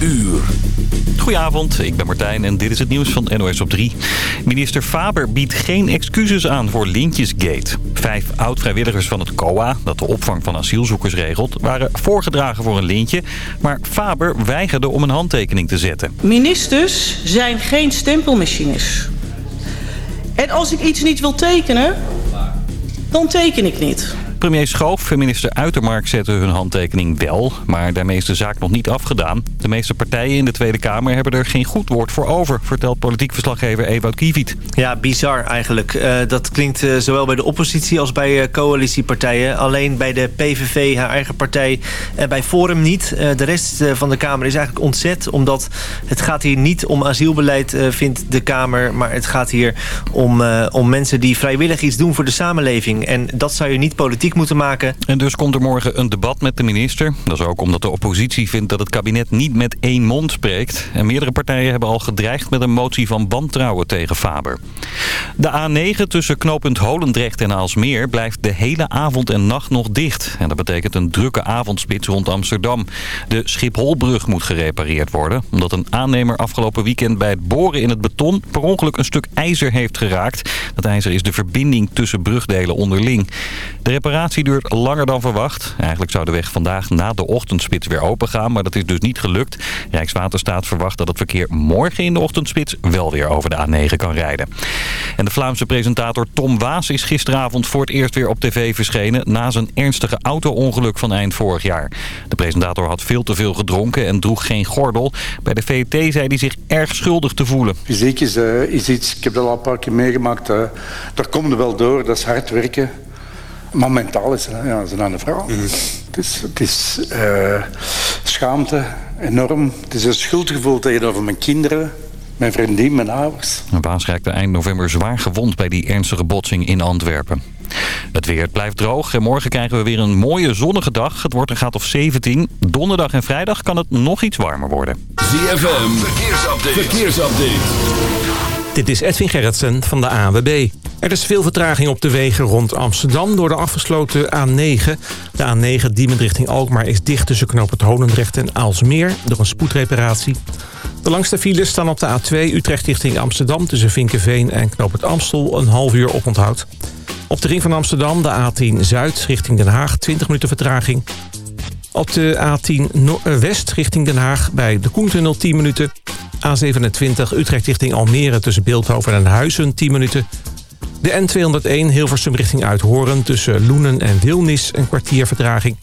uur. Goedenavond, ik ben Martijn en dit is het nieuws van NOS op 3. Minister Faber biedt geen excuses aan voor Lintjesgate. Vijf oud-vrijwilligers van het COA, dat de opvang van asielzoekers regelt... waren voorgedragen voor een lintje, maar Faber weigerde om een handtekening te zetten. Ministers zijn geen stempelmachines. En als ik iets niet wil tekenen, dan teken ik niet. Premier Schoof en minister Uitermark zetten hun handtekening wel, maar daarmee is de zaak nog niet afgedaan. De meeste partijen in de Tweede Kamer hebben er geen goed woord voor over, vertelt politiek verslaggever Ewout Kiewiet. Ja, bizar eigenlijk. Uh, dat klinkt uh, zowel bij de oppositie als bij uh, coalitiepartijen. Alleen bij de PVV, haar eigen partij, en bij Forum niet. de rest van de Kamer is eigenlijk ontzet, omdat het gaat hier niet om asielbeleid, vindt de Kamer, maar het gaat hier om, om mensen die vrijwillig iets doen voor de samenleving. En dat zou je niet politiek moeten maken. En dus komt er morgen een debat met de minister. Dat is ook omdat de oppositie vindt dat het kabinet niet met één mond spreekt. En meerdere partijen hebben al gedreigd met een motie van wantrouwen tegen Faber. De A9 tussen knooppunt Holendrecht en Aalsmeer blijft de hele avond en nacht nog dicht. En dat betekent een drukke avondspits rond Amsterdam. De Schipholbrug moet gerepareerd worden. Omdat een aannemer afgelopen weekend bij het boren in het beton per ongeluk een stuk ijzer heeft geraakt. Dat ijzer is de verbinding tussen brugdelen onderling. De reparatie reparatie duurt langer dan verwacht. Eigenlijk zou de weg vandaag na de ochtendspits weer open gaan, maar dat is dus niet gelukt. Rijkswaterstaat verwacht dat het verkeer morgen in de ochtendspits wel weer over de A9 kan rijden. En de Vlaamse presentator Tom Waas is gisteravond voor het eerst weer op tv verschenen na zijn ernstige auto-ongeluk van eind vorig jaar. De presentator had veel te veel gedronken en droeg geen gordel. Bij de VT zei hij zich erg schuldig te voelen. Fysiek is, uh, is iets, ik heb dat al een paar keer meegemaakt, uh, daar komt er wel door, dat is hard werken. Maar mentaal is het, ja, is een andere vrouw. Mm. Het is, het is uh, schaamte, enorm. Het is een schuldgevoel tegenover mijn kinderen, mijn vriendin, mijn ouders. Een baas raakte eind november zwaar gewond bij die ernstige botsing in Antwerpen. Het weer blijft droog en morgen krijgen we weer een mooie zonnige dag. Het wordt een graad of 17. Donderdag en vrijdag kan het nog iets warmer worden. ZFM, verkeersupdate. verkeersupdate. Dit is Edwin Gerritsen van de AWB. Er is veel vertraging op de wegen rond Amsterdam door de afgesloten A9. De A9 Diemen richting Alkmaar is dicht tussen knoop het Holendrecht en Aalsmeer... door een spoedreparatie. De langste files staan op de A2 Utrecht richting Amsterdam... tussen Vinkenveen en knoop het Amstel een half uur oponthoud. Op de ring van Amsterdam de A10 Zuid richting Den Haag 20 minuten vertraging. Op de A10 West richting Den Haag bij de Koentunnel 10 minuten... A27 Utrecht richting Almere tussen Beeldhoven en Huizen 10 minuten. De N201 Hilversum richting Uithoren tussen Loenen en Wilnis een kwartier vertraging.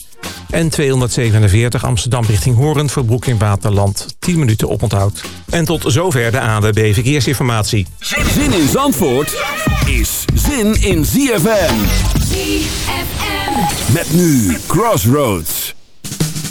N247 Amsterdam richting Horen voor Broek in Waterland 10 minuten oponthoud. En tot zover de ANWB Verkeersinformatie. Zin in Zandvoort is zin in ZFM. ZFM. Met nu Crossroads.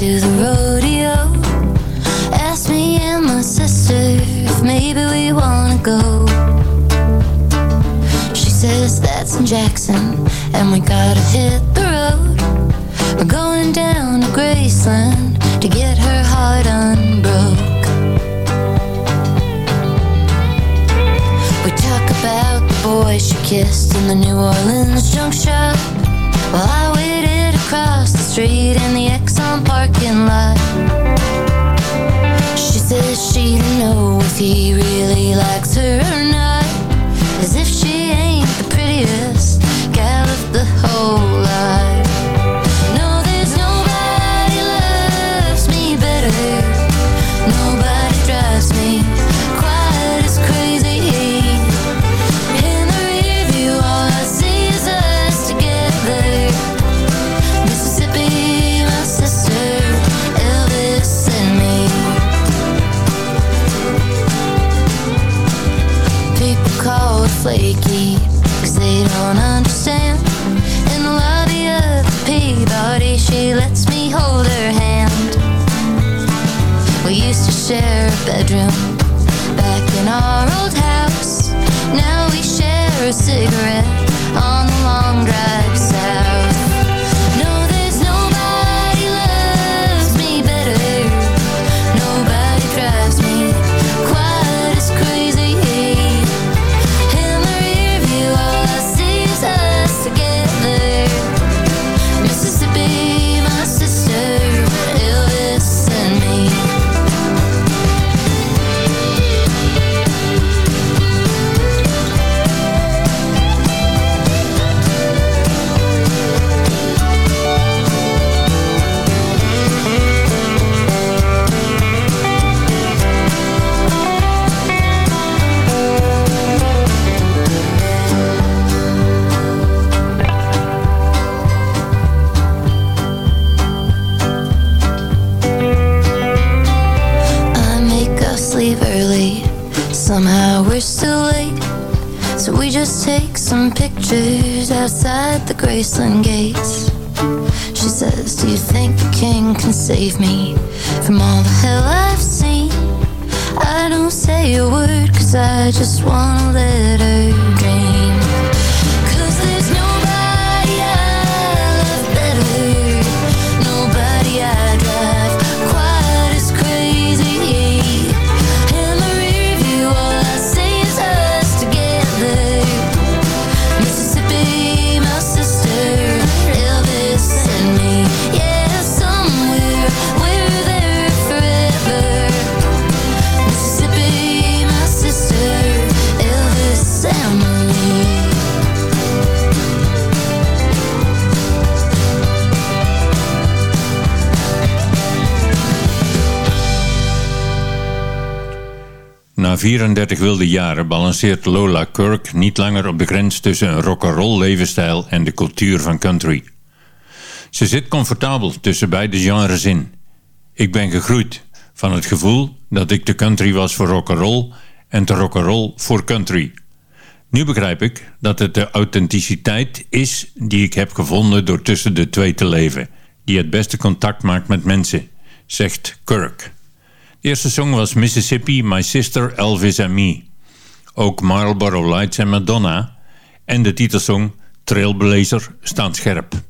to the rodeo. Ask me and my sister if maybe we wanna go. She says that's in Jackson and we gotta hit the road. We're going down to Graceland to get her heart unbroke. We talk about the boy she kissed in the New Orleans junk shop. While I waited across the street in the Exxon parking lot. She says she don't know if he really likes her or not. As if she ain't the prettiest gal of the whole share a bedroom back in our old house. Now we share a cigarette 34 wilde jaren balanceert Lola Kirk niet langer op de grens tussen een rock'n'roll levensstijl en de cultuur van country. Ze zit comfortabel tussen beide genres in. Ik ben gegroeid van het gevoel dat ik te country was voor rock'n'roll en te rock'n'roll voor country. Nu begrijp ik dat het de authenticiteit is die ik heb gevonden door tussen de twee te leven, die het beste contact maakt met mensen, zegt Kirk. Eerste song was Mississippi, My Sister, Elvis and Me. Ook Marlboro Lights en Madonna en de titelsong Trailblazer staan scherp.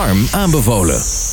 Arm aanbevolen.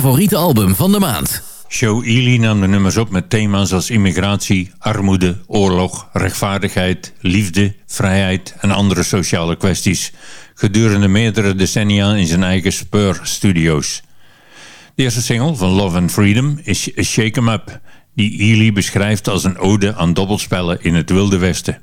favoriete album van de maand. Show Ely nam de nummers op met thema's als immigratie, armoede, oorlog, rechtvaardigheid, liefde, vrijheid en andere sociale kwesties. Gedurende meerdere decennia in zijn eigen Spur-studio's. De eerste single van Love and Freedom is Shake 'em Up, die Ely beschrijft als een ode aan dobbelspellen in het Wilde Westen.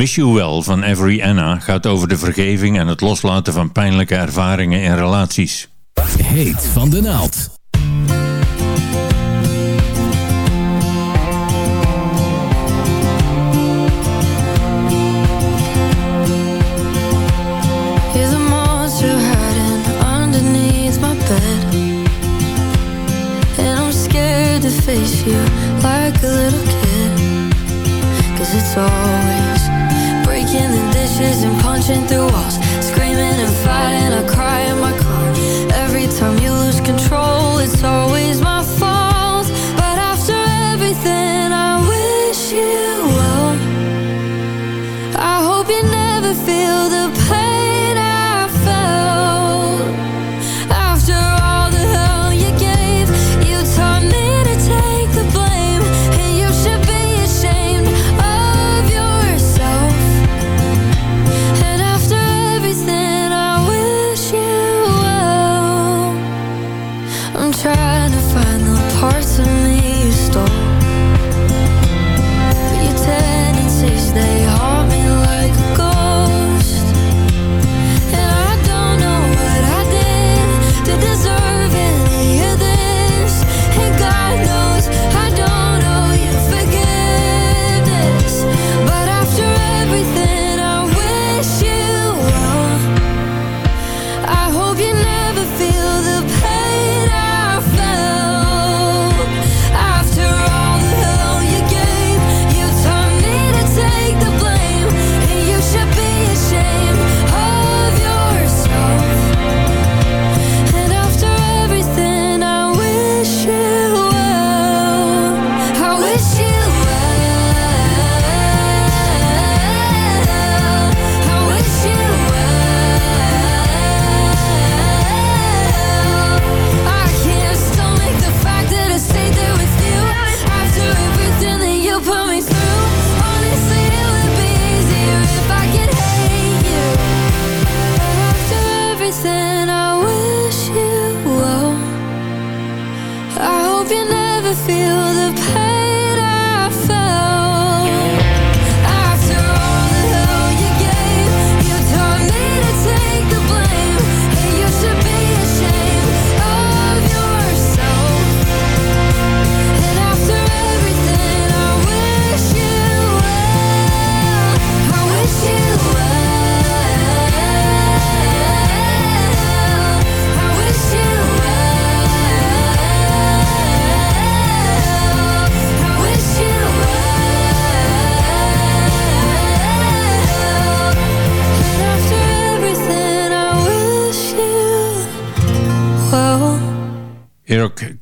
Wish You Well van Every Anna gaat over de vergeving en het loslaten van pijnlijke ervaringen in relaties. Heet van de naald. face you like a little kid Cause it's all Rushing through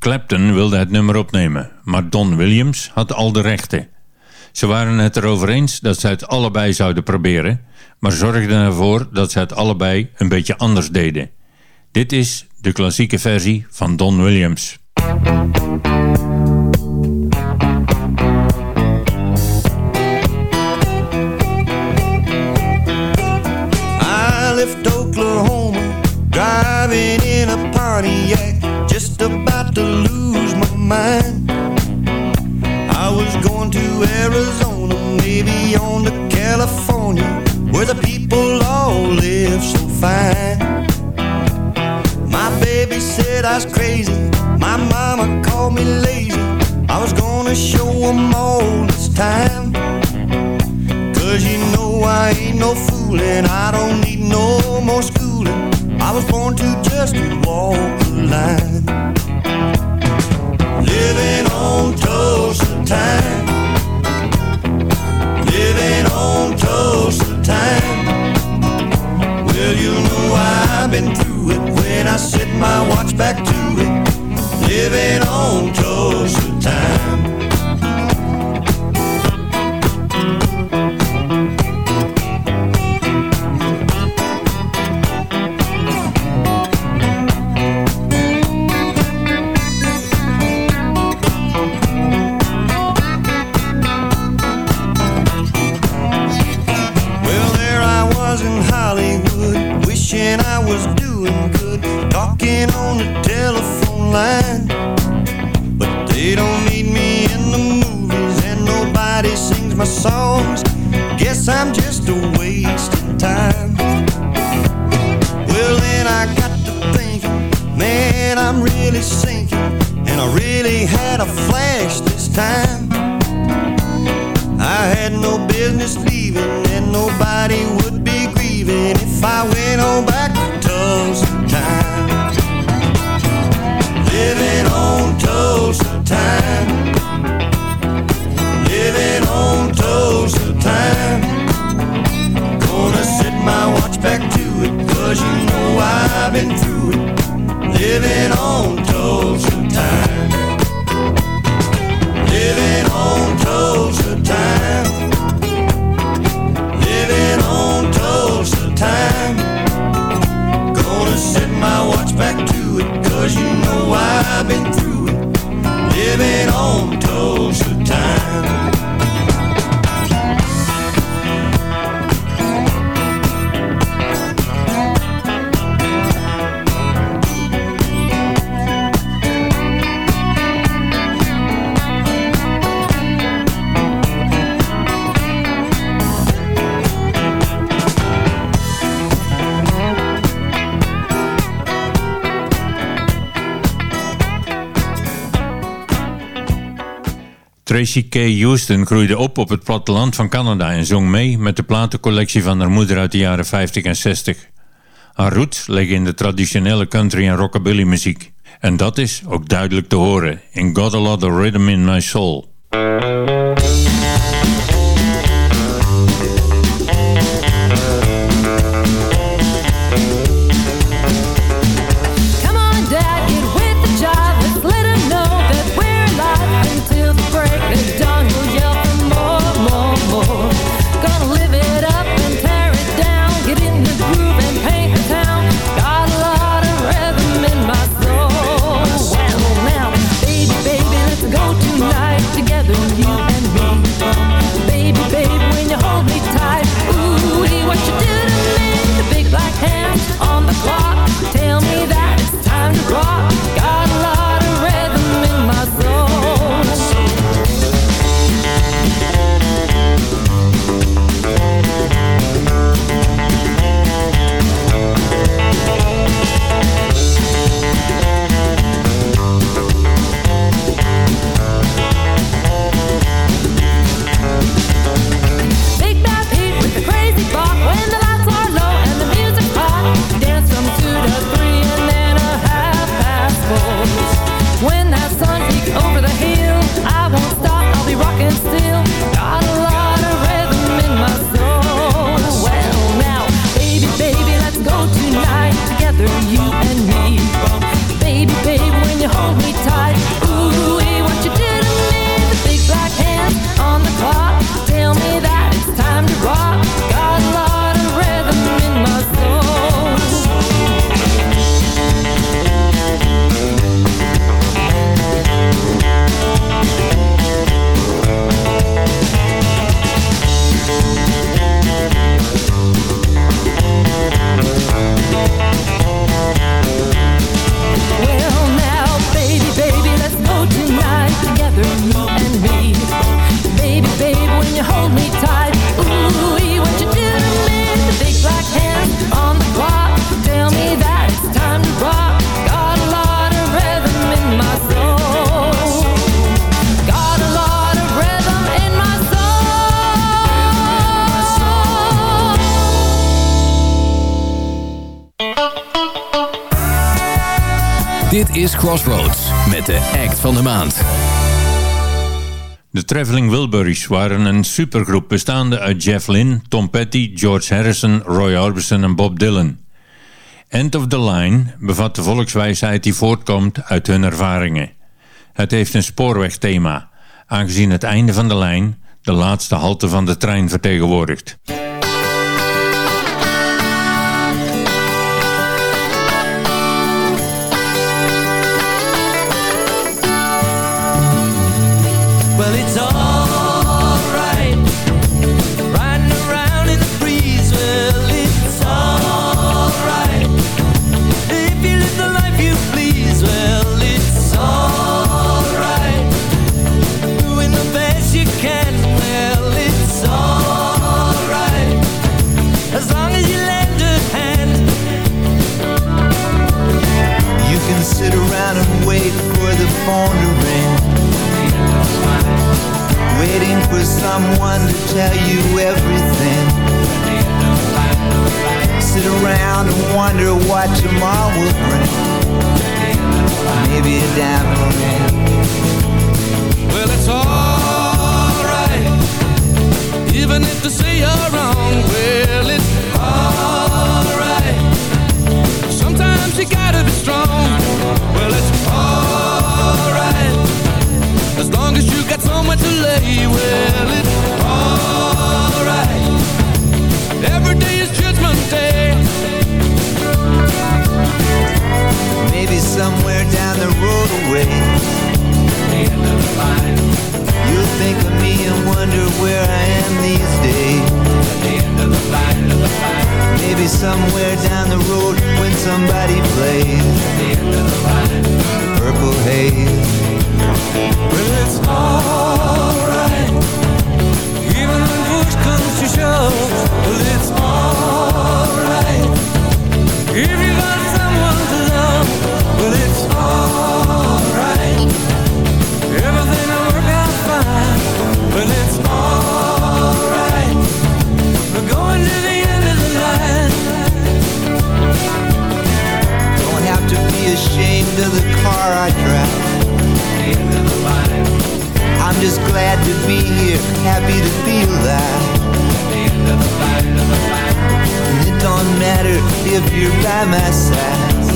Clapton wilde het nummer opnemen, maar Don Williams had al de rechten. Ze waren het erover eens dat ze het allebei zouden proberen, maar zorgden ervoor dat ze het allebei een beetje anders deden. Dit is de klassieke versie van Don Williams. California, where the people all live so fine. My baby said I was crazy, my mama called me lazy. I was gonna show them all this time. Cause you know I ain't no fooling, I don't need no more schooling. I was born to just walk the line. Living on Tulsa time time. Well, you know I've been through it. When I set my watch back to it Living on Tulsa was doing good, talking on the telephone line. But they don't need me in the movies, and nobody sings my songs. Guess I'm just a waste of time. Well, then I got to thinking, man, I'm really sinking, and I really had a flash this time. I had no business leaving, and nobody would be grieving if I went on back been through. Living on Tulsa time. Living on Tulsa time. Living on Tulsa time. Gonna set my watch back to it, cause you know I've been through it. Living on Tracy K. Houston groeide op op het platteland van Canada en zong mee met de platencollectie van haar moeder uit de jaren 50 en 60. Haar roots liggen in de traditionele country en rockabilly muziek. En dat is ook duidelijk te horen in Got a Lot of Rhythm in My Soul. Crossroads met de act van de maand. De Traveling Wilburys waren een supergroep bestaande uit Jeff Lynne, Tom Petty, George Harrison, Roy Orbison en Bob Dylan. End of the Line bevat de volkswijsheid die voortkomt uit hun ervaringen. Het heeft een spoorwegthema, aangezien het einde van de lijn de laatste halte van de trein vertegenwoordigt. Well, it's alright, even if they say you're wrong. Well, it's alright. Sometimes you gotta be strong. Well, it's alright, as long as you got somewhere to lay. Well, somewhere down the road away. You'll think of me and wonder where I am these days. Maybe somewhere down the road when somebody plays Purple Haze. Well, it's alright, even when push comes to shove. Well, it's alright, if if you're by my side.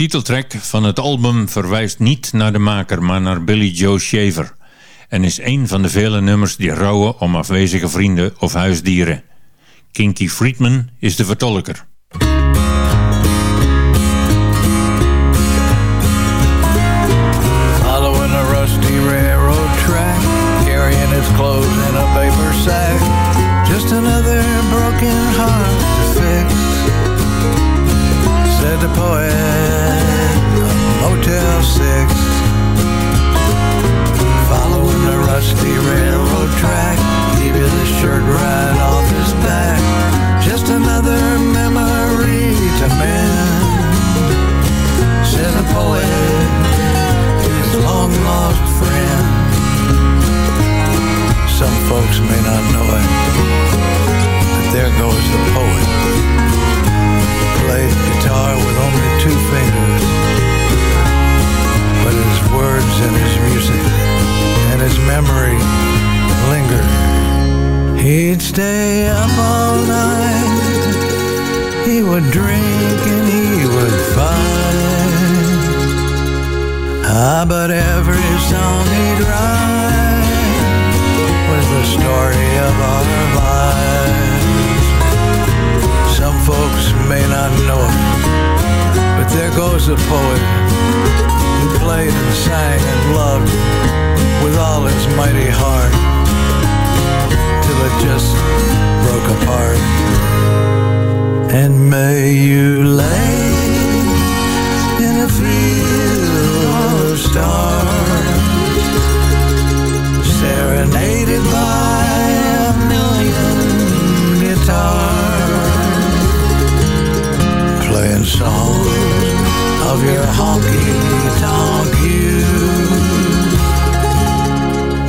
titeltrack van het album verwijst niet naar de maker, maar naar Billy Joe Shaver. En is een van de vele nummers die rouwen om afwezige vrienden of huisdieren. Kinky Friedman is de vertolker. Rusty railroad track, gave you the shirt right off his back. Just another memory to mend, said the poet his long lost friend. Some folks may not know it, but there goes the poet. Played guitar with only two fingers, but his words and his music and his memory linger. He'd stay up all night, he would drink and he would fight. Ah, but every song he'd write was the story of our lives. Some folks may not know it, but there goes a poet who played and sang and loved with all his mighty heart till it just broke apart. And may you lay in a field of stars, serenaded by a million guitars, and songs of your honky-tonk youth,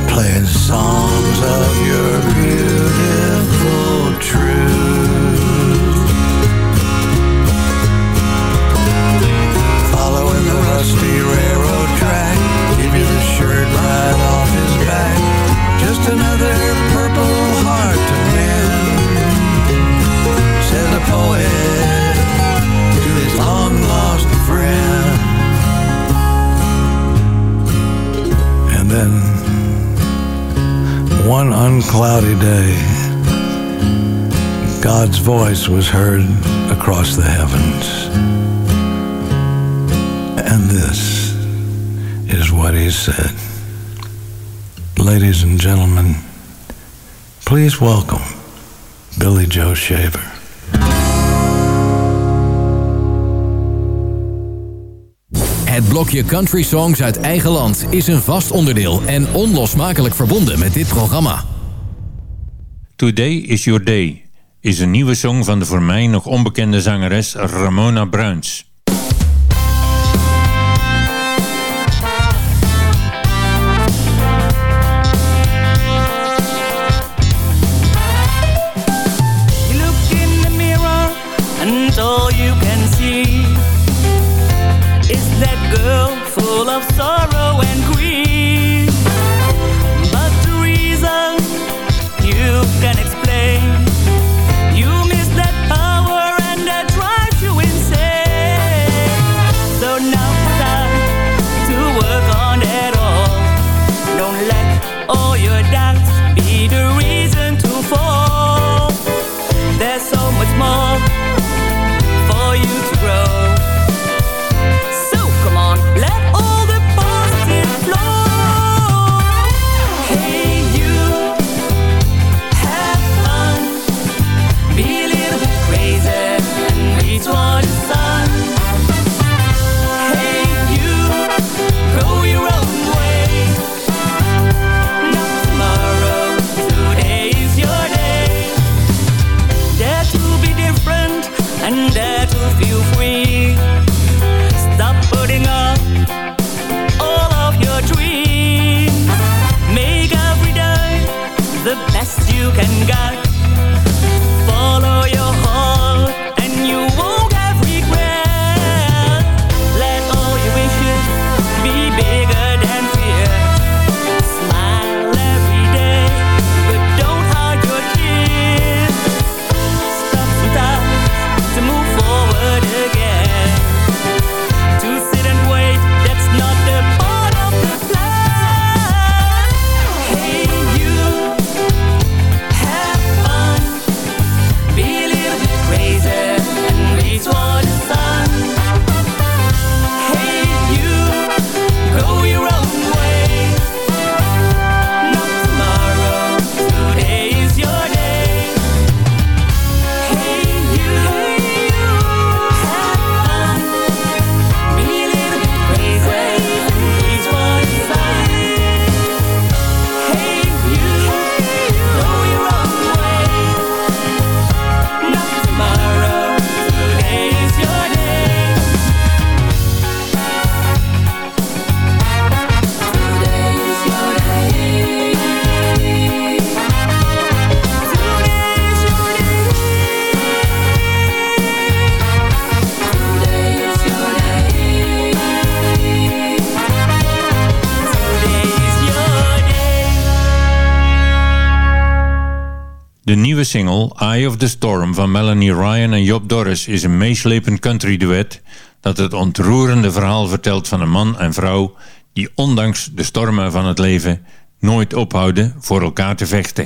playing songs of your beautiful truth. Following the rusty railroad track, give you the shirt right off his back, just another purple heart to mend, said the poet. Then one uncloudy day, God's voice was heard across the heavens. And this is what he said. Ladies and gentlemen, please welcome Billy Joe Shaver. blokje country songs uit eigen land is een vast onderdeel en onlosmakelijk verbonden met dit programma. Today is Your Day is een nieuwe song van de voor mij nog onbekende zangeres Ramona Bruins. single Eye of the Storm van Melanie Ryan en Job Doris is een meeslepend country duet dat het ontroerende verhaal vertelt van een man en vrouw die ondanks de stormen van het leven nooit ophouden voor elkaar te vechten.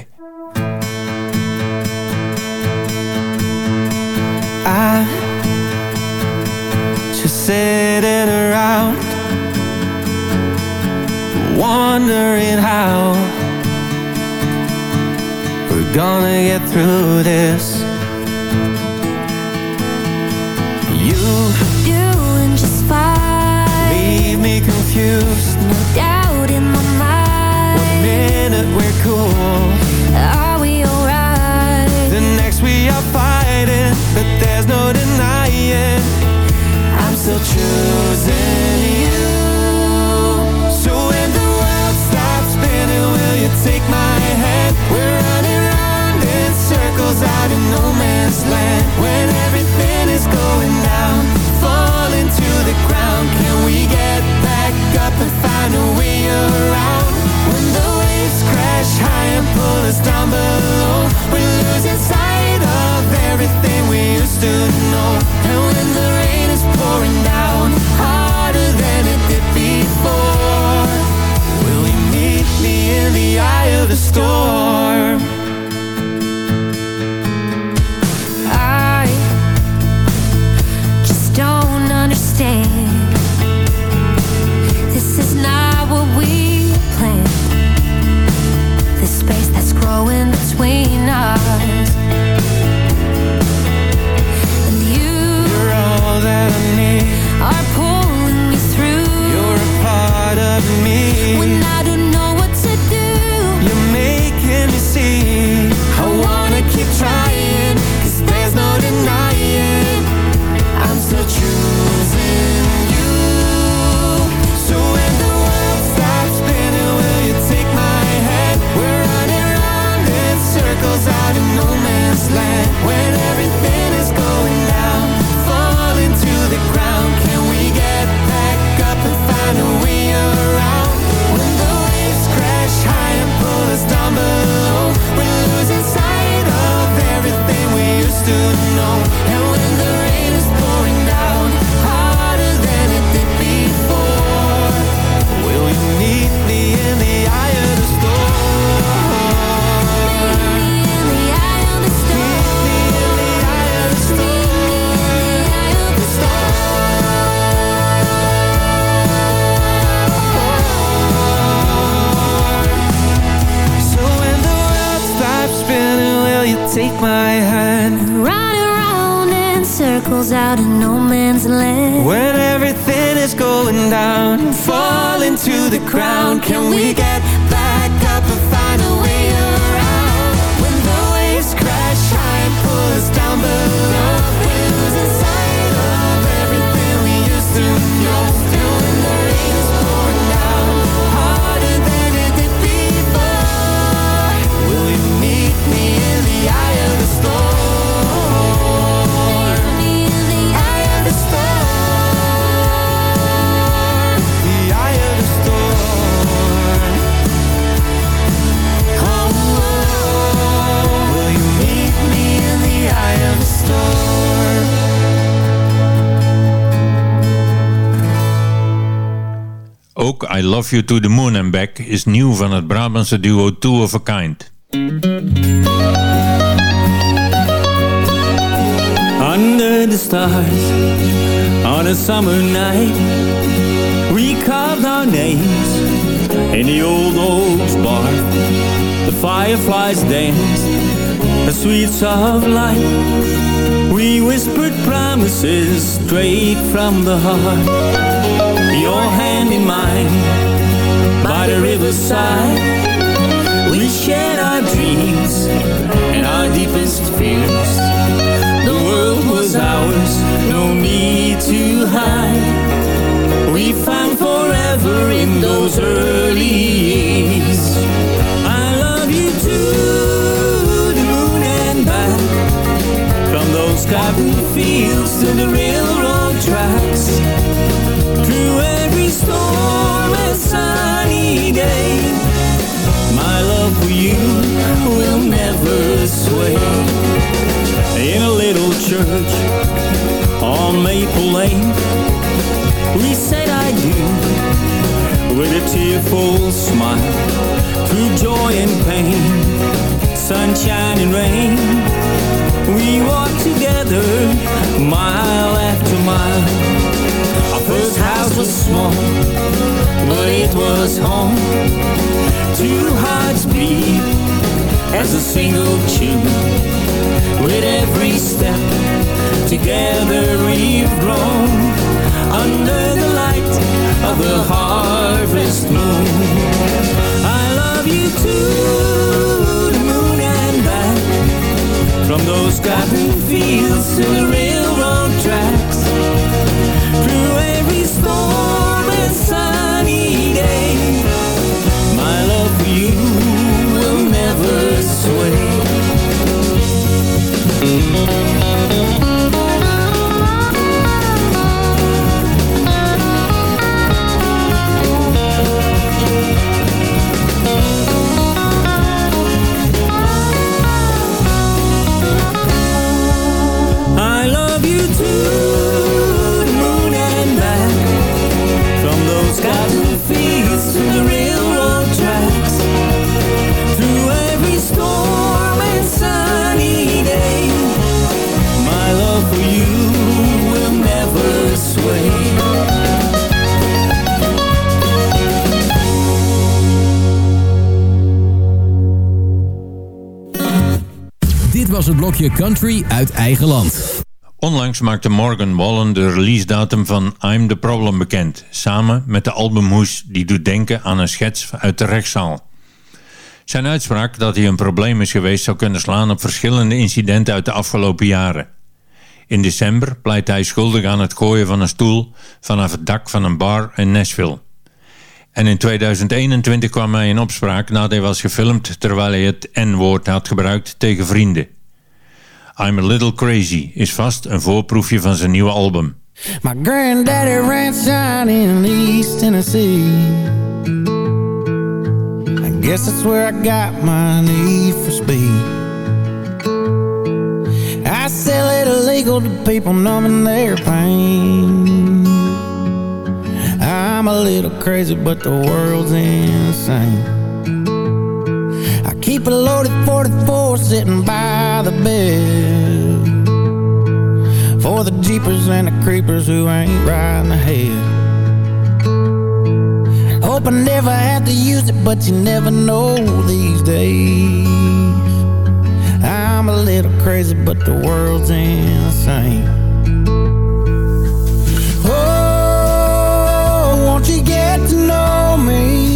I just sitting around wondering how gonna get through this. You, you and just fine Leave me confused. Love You To The Moon and Back is nieuw van het Brabantse duo Two of a Kind. Under the stars on a summer night, we carved our names in the old oak's bar. The fireflies danced, the sweet soft light. We whispered promises straight from the heart. Your hand in mine by the riverside. We shared our dreams and our deepest fears. The world was ours, no need to hide. We found forever in those early years. I love you to the moon and back. From those cotton fields to the railroad tracks. Church on Maple Lane, we said I do with a tearful smile. Through joy and pain, sunshine and rain, we walked together mile after mile. Our first house was small, but it was home. Two hearts beat as a single tune. With every step, together we've grown. Under the light of the harvest moon. I love you to the moon and back. From those cotton fields to the railroad tracks. Through every storm and sunny day. My love for you will never sway. I blokje Country uit eigen land. Onlangs maakte Morgan Wallen de releasedatum van I'm The Problem bekend, samen met de albumhoes die doet denken aan een schets uit de rechtszaal. Zijn uitspraak dat hij een probleem is geweest zou kunnen slaan op verschillende incidenten uit de afgelopen jaren. In december pleit hij schuldig aan het gooien van een stoel vanaf het dak van een bar in Nashville. En in 2021 kwam hij in opspraak nadat hij was gefilmd terwijl hij het N-woord had gebruikt tegen vrienden. I'm a Little Crazy is vast een voorproefje van zijn nieuwe album. My granddaddy ranch in East Tennessee. I guess that's where I got my need for speed. I sell it illegal to people numbing their pain. I'm a little crazy, but the world's insane. I keep a loaded 44 sitting by the bed. For the jeepers and the creepers who ain't riding ahead. Hope I never have to use it, but you never know these days. I'm a little crazy, but the world's insane. Oh, won't you get to know me?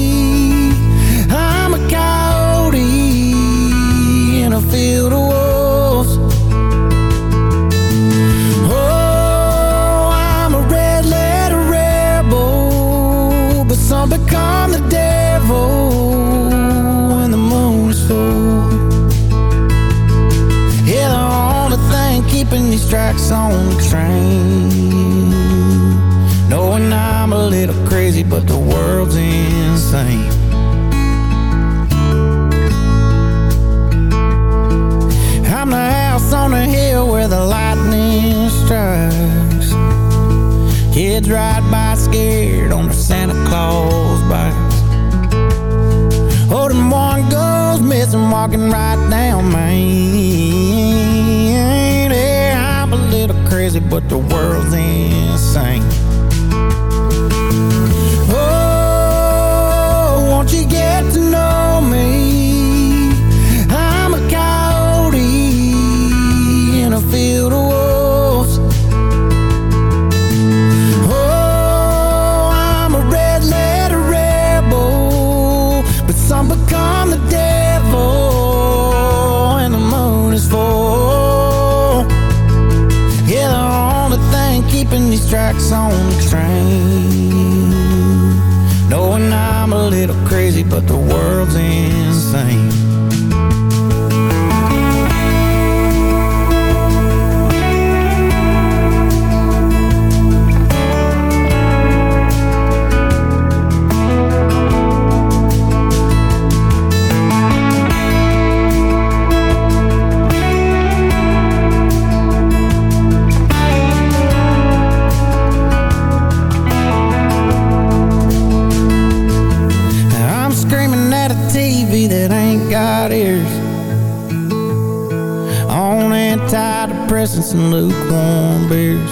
And lukewarm beers.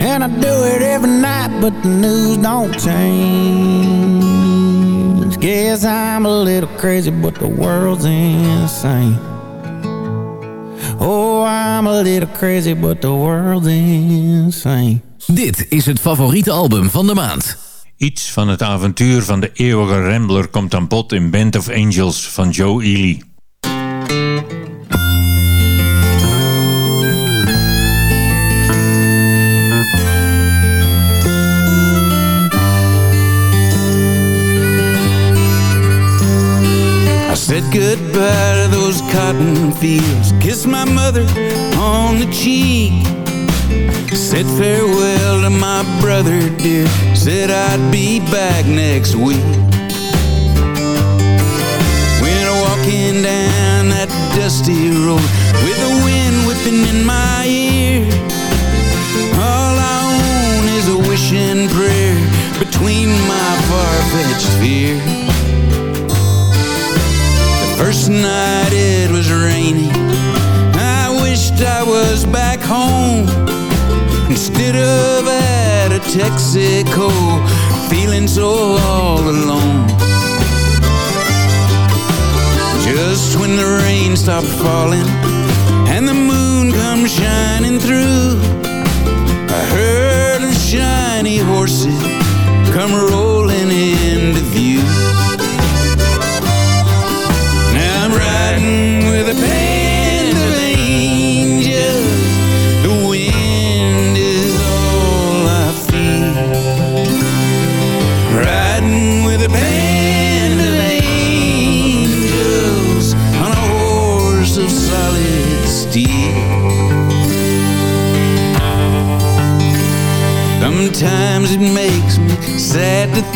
And I do it every night, but the news don't change. Guess I'm a little crazy, but the world's insane. Oh, I'm a little crazy, but the world's insane. Dit is het favoriete album van de maand. Iets van het avontuur van de eeuwige Rambler komt aan bod in Band of Angels van Joe Ely. Said goodbye to those cotton fields. Kissed my mother on the cheek. Said farewell to my brother dear. Said I'd be back next week. Went walking down that dusty road With the wind whipping in my ear All I own is a wish and prayer Between my far-fetched fear First night it was raining I wished I was back home. Instead of at a Texaco Feeling so all alone. Just when the rain stopped falling And the moon come shining through I heard the shiny horses Come rolling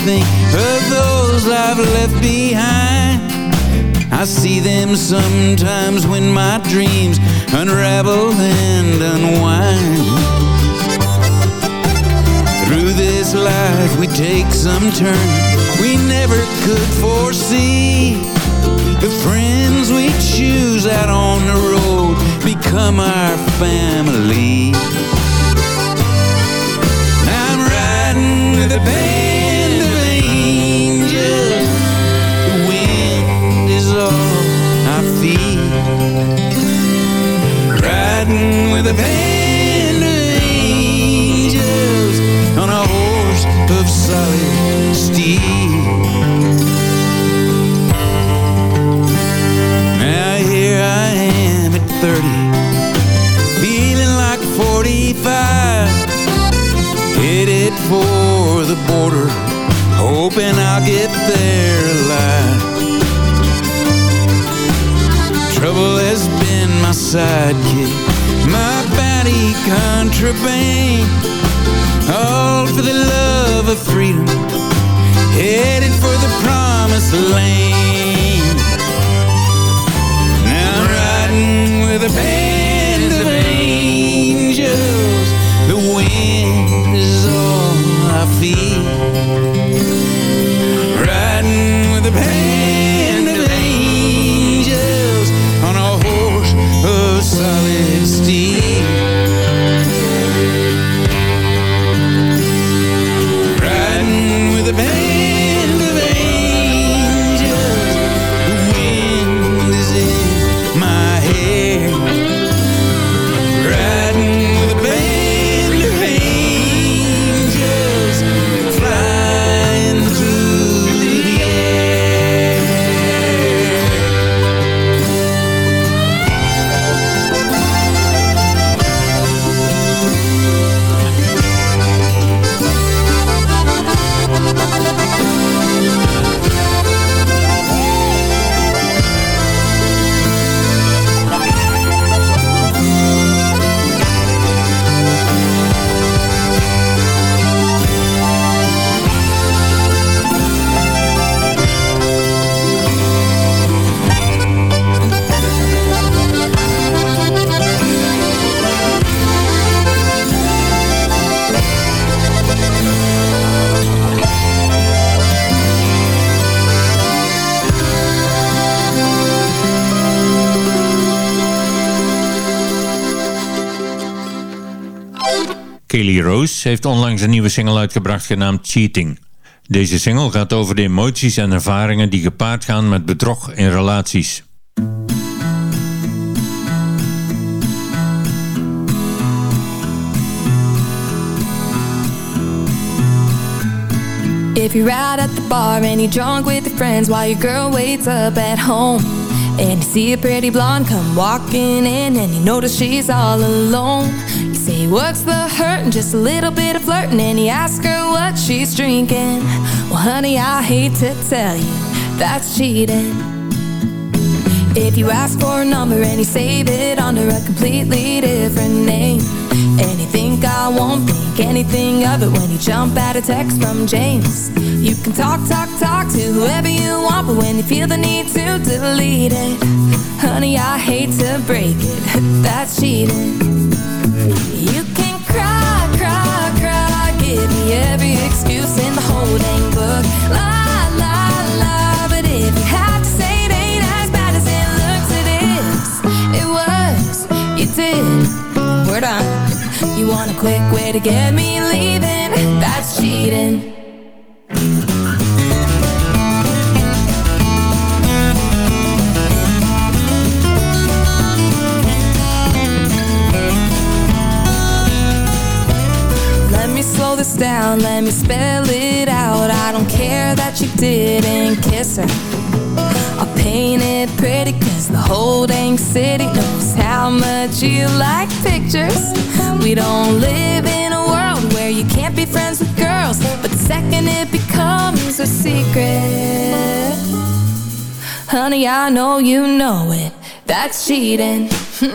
think of those I've left behind. I see them sometimes when my dreams unravel and unwind. Through this life we take some turn we never could foresee. The friends we choose out on the road become our family. I'm riding Riding with a band of angels on a horse of solid steel. Now here I am at 30, feeling like 45 headed for the border, hoping I'll get there alive. Trouble has been my sidekick, my bounty contraband. All for the love of freedom, headed for the promised land. Now I'm riding with a band of angels. The wind is all I feel. Riding with a band Heeft onlangs een nieuwe single uitgebracht genaamd Cheating. Deze single gaat over de emoties en ervaringen die gepaard gaan met bedrog in relaties. If you're out at the bar and you're drunk with your friends while your girl waits up at home. And you see a pretty blonde come walking in and you notice she's all alone. Say, what's the hurt? And just a little bit of flirting and he ask her what she's drinking. Well, honey, I hate to tell you, that's cheating. If you ask for a number and you save it under a completely different name And you think I won't think anything of it when you jump at a text from James You can talk, talk, talk to whoever you want But when you feel the need to delete it Honey, I hate to break it, that's cheating You can cry, cry, cry. Give me every excuse in the whole dang book. La, la, la. But if you have to say it ain't as bad as it looks It is, it was, you did. We're done. You want a quick way to get me leaving? That's cheating down, let me spell it out. I don't care that you didn't kiss her. I'll paint it pretty cause the whole dang city knows how much you like pictures. We don't live in a world where you can't be friends with girls But the second it becomes a secret. Honey, I know you know it, that's cheating.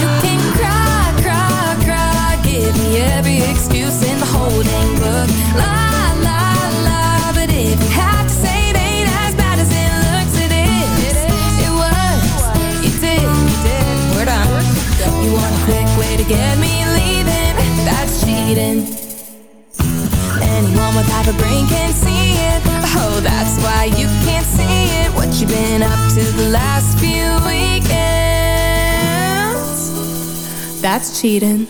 You can cry, cry, cry Give me every excuse get me leaving. That's cheating. Anyone without a brain can see it. Oh, that's why you can't see it. What you been up to the last few weekends. That's cheating.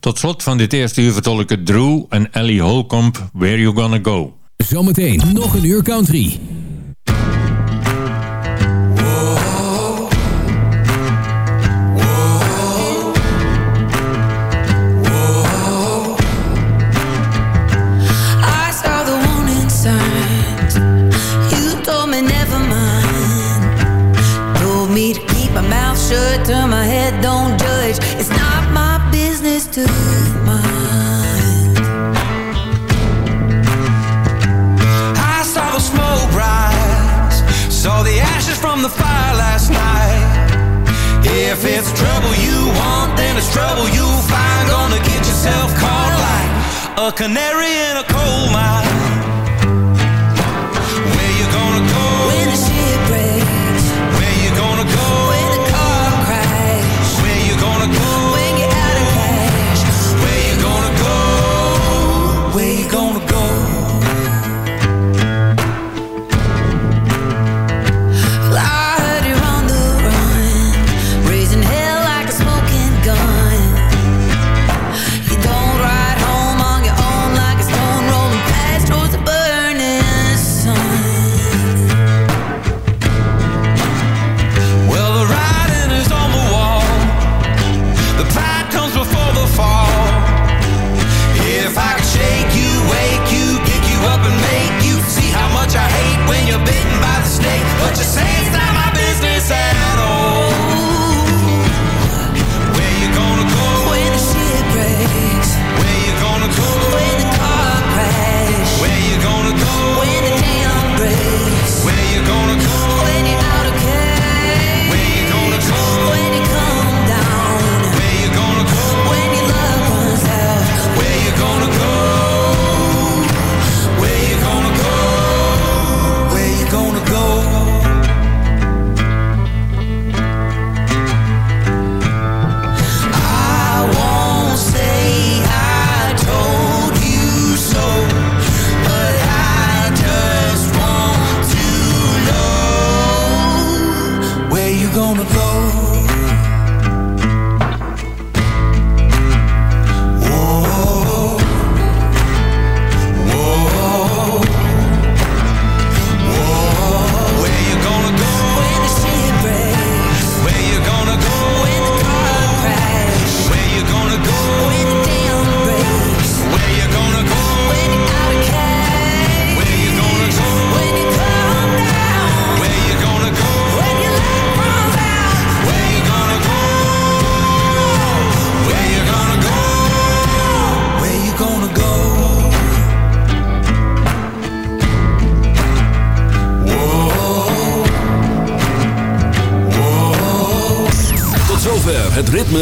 Tot slot van dit eerste uur vertolken Drew en Ellie Holcomb Where You Gonna Go. Zometeen nog een uur country. should turn my head, don't judge. It's not my business to mind. I saw the smoke rise, saw the ashes from the fire last night. If it's trouble you want, then it's trouble you'll find. Gonna get yourself caught like a canary in a coal mine. Where you gonna go? When the ship breaks. Where you gonna go? When